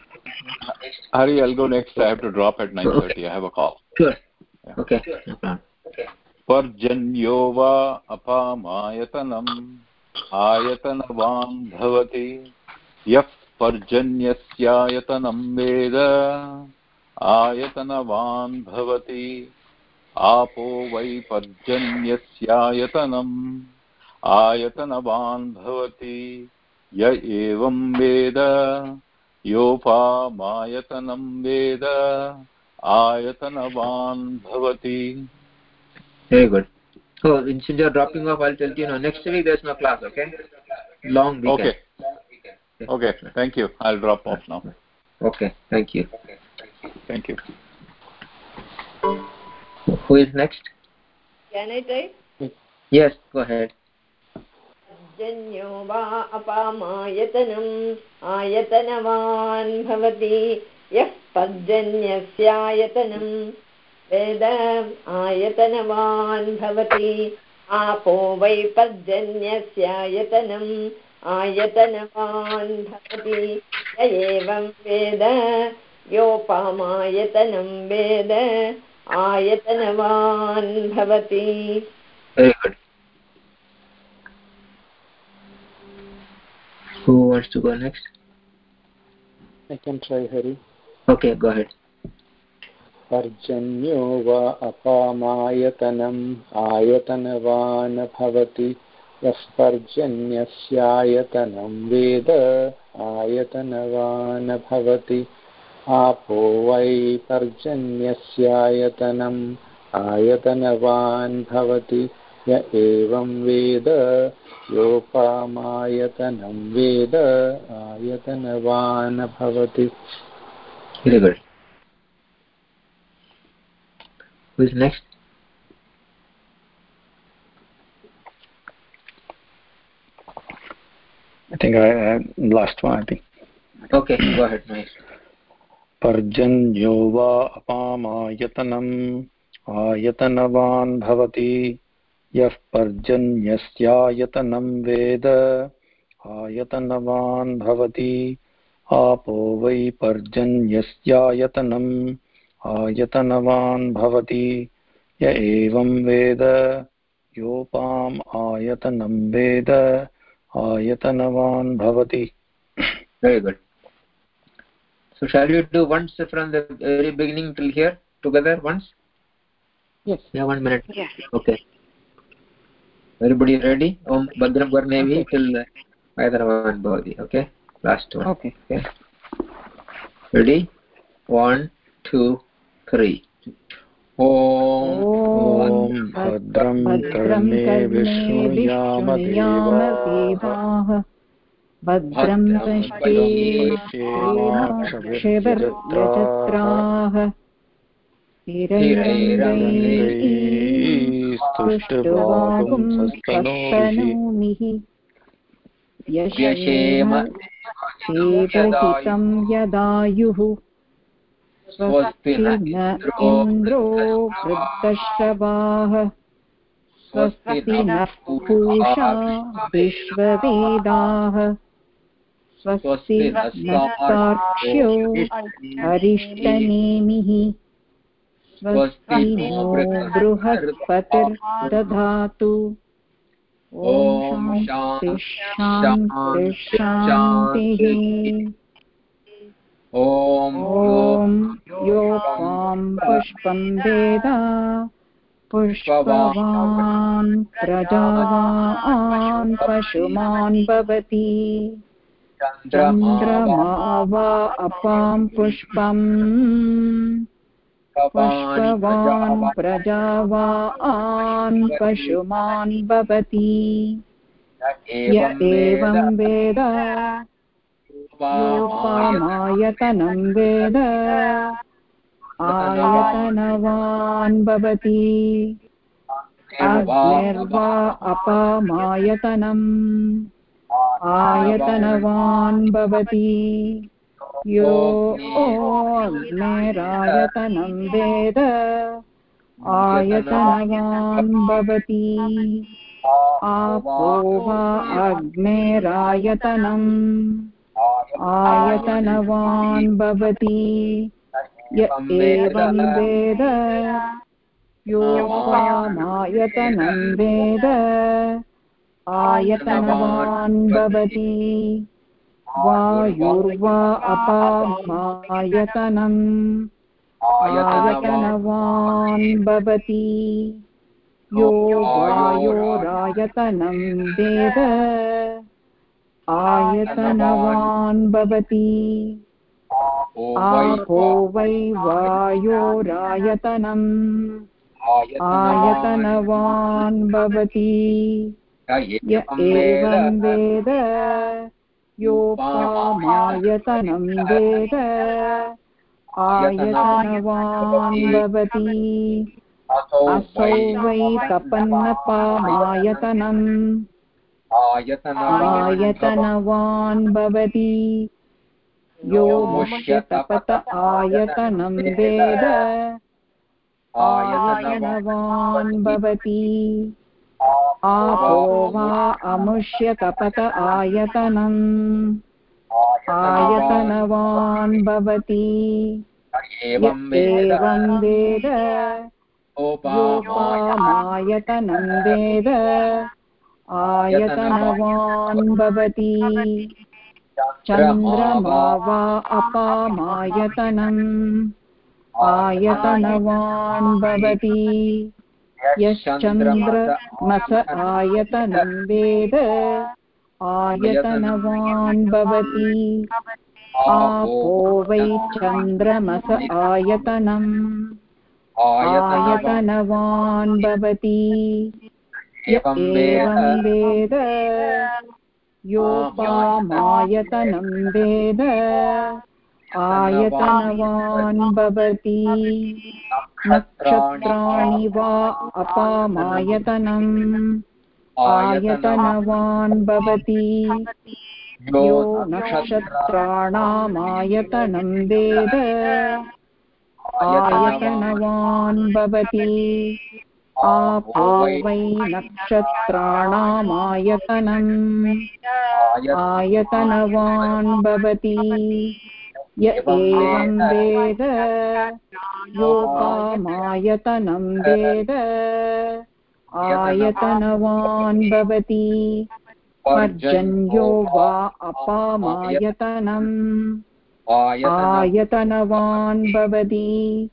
Hari, I'll go next. I have to drop at 9.30. okay. I have a call. sure yeah. okay पर्जन्यो वा अपामायतनम् आयतनवान् भवति यः पर्जन्यस्यायतनं वेद आयतनवान् भवति आपो वै पर्जन्यस्यायतनम् आयतनवान् भवति य एवं वेद योपामायतनं वेद आयतनवान् भवति very good so since you are dropping off i'll tell you now next week there's no class okay long weekend Okay. Okay, thank you. I'll drop off now. Okay, thank you. Thank you. Who is next? Can I try? Yes, go ahead. जन्यो वा अपामायतनम् आयतनवान् भवति यः पर्जन्यस्यायतनम् वेद आयतनवान् भवति आपो वै पर्जन्यस्यायतनम् आयतनवान् भवति य एवं वेद योपामायतनं वेद आयतनवान् भवति Very good. Who wants to go next? I can try, Hari. Okay, go ahead. पर्जन्यो वा अपामायतनम् आयतनवान् भवति यः पर्जन्यस्यायतनं वेद आयतनवान् भवति आपो वै पर्जन्यस्यायतनम् आयतनवान् भवति य एवं वेद योपामायतनं वेद आयतनवान् भवति Very good. Who is next? I think I, I last one. I think. Okay, go ahead, Mahesh. पर्जन्यो वा अपामायतनम्। आयतनवान् भवति। यः पर्जन्यस्यायतनं वेद। आयतनवान् भवति। आपो वै पर्जन्यस्यायतनम्। आयतनवान् भवति। य एवं वेद। योपाम् आयतनं वेद। आयतनवान् भवति. So shall we do once from the very beginning till here together once? Yes. Yeah, one minute. Yes. Okay. Everybody ready? Om Bhadram Varnevi till Vaidanavan Bhavati. Okay? Last one. Okay. Okay. Ready? One, two, three. ॐ ॐ भद्रं कर्णे विष्णुयाम देवाः भद्रं पश्येमाक्षभिर्यजत्राः हिरण्यैस्तुष्टुवागुंसस्तनूभिः यशेम चेतहितं यदायुः स्वस्ति न इन्द्रो वृद्धश्रवाः स्वस्ति नः पूषा विश्ववेदाः स्वस्ति नस्तार्क्ष्यो अरिष्टनेमिः। स्वस्ति नो बृहस्पतिर्दधातु ॐ शान्ति ॐ ॐ यो त्वां पुष्पं वेद। पुष्पवान् प्रजावान् पशुमान् भवति। चन्द्रमा वा अपां पुष्पम् पुष्पवान् प्रजावान् पशुमान् भवति। य एवं वेद योपामायतनं वेद, आयतनवान् भवति। अग्निर्वा अपामायतनम्। आयतनवान् भवति। यो अग्निरायतनं वेद। आयतनवान् भवति। आपो वा अग्नेरायतनम् आयतनवान् भवति। य एवं वेद। योपामायतनं वेद। आयतनवान् भवति वायुर्वा अपामायतनम् आयतनवान् भवति यो वायोरायतनं वेद आयतनवान् भवति आपो वै वायोरायतनम्। आयतनवान् भवति य एवं वेद योपामायतनं वेद आयतनवान् भवति असौ वै तपन्नपामायतनम्। आयतनवान् भवति यो मुष्यतपत आयतनं वेद। आयतनवान् भवति आपो वा अमुष्यतपत आयतनम् आयतनवान् भवति। एवं वेद। योपामायतनं वेद। आयतनवान् भवति। चन्द्रमा वा अपामायतनम् आयतनवान् भवति। यश्चन्द्रमस आयतनं वेद आयतनवान् भवति। आपो वै चन्द्रमस आयतनम्। आयतनवान् भवति। एवं वेद। योपामायतनं वेद। आयतनवान् भवति। नक्षत्राणि वा अपामायतनम्। आयतनवान् भवति। यो नक्षत्राणामायतनं वेद। आयतनवान् भवति। आपो वै नक्षत्राणामायतनम्। आयतनवान् भवति। य एवं वेद योपामायतनं वेद। आयतनवान् भवति। पर्जन्यो वा अपामायतनम्। आयतनवान् भवति।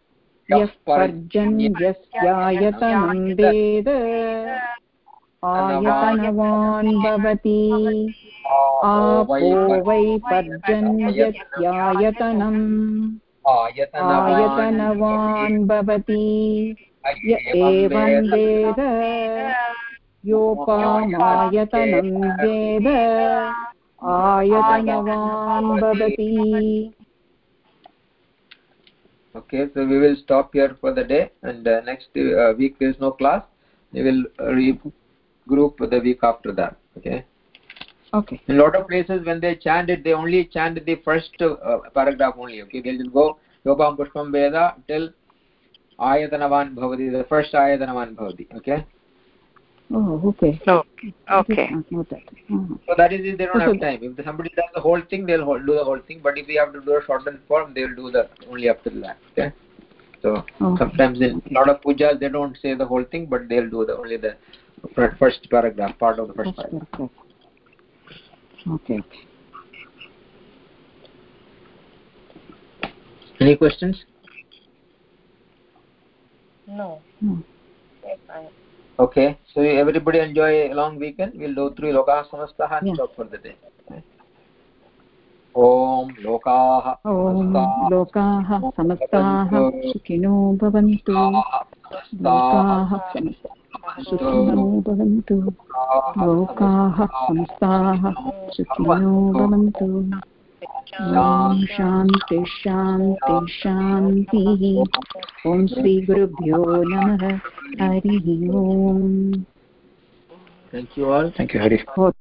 यः पर्जन्यस्यायतनं वेद। आयतनवान् भवति आपो वै पर्जन्यस्यायतनम् आयतनवान् भवति य एवं वेद योपामायतनं वेद आयतनवान् भवति okay so we will stop here for the day and uh, next uh, week there is no class we will uh, regroup the week after that okay okay in a lot of places when they chant it they only chant the first uh, paragraph only okay they'll just go yopam pushpam veda till ayatanavan bhavati the first ayatanavan bhavati okay oh okay Okay. Okay. Mhm. so that is if they don't have time if somebody does the whole thing they'll hold, do the whole thing but if they have to do a shortened form they'll do the only up to that okay so Okay. sometimes in a lot of pujas they don't say the whole thing but they'll do the only the first paragraph part of the first First paragraph paragraph. okay okay any questions No. Hmm. Okay, fine. okay so everybody enjoy a long weekend we'll go through lokah samastah and Yeah. stop for the day okay? ॐ लोकाः ॐ लोकाः समस्ताः सुखिनो भवन्तु लोकाः समस्ताः सुखिनो भवन्तु लोकाः संस्थाः सुखिनो भवन्तु ॐ शान्ति शान्ति शान्तिः ॐ श्रीगुरुभ्यो नमः। हरिः ओम्। Thank you all. Thank you, Hari.